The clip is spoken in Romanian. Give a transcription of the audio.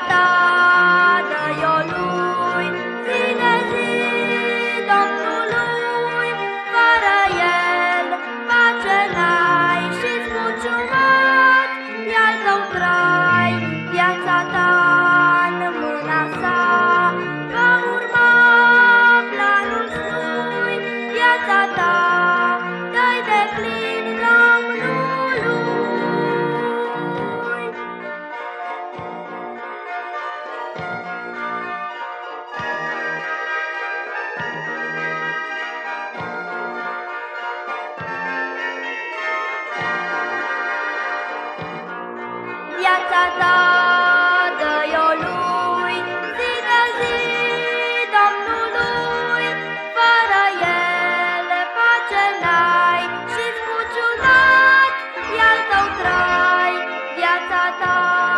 た viața ta dă o lui, zi de zi Domnului, fără ele pace n-ai și sfuciurat e al tău trai, viața ta.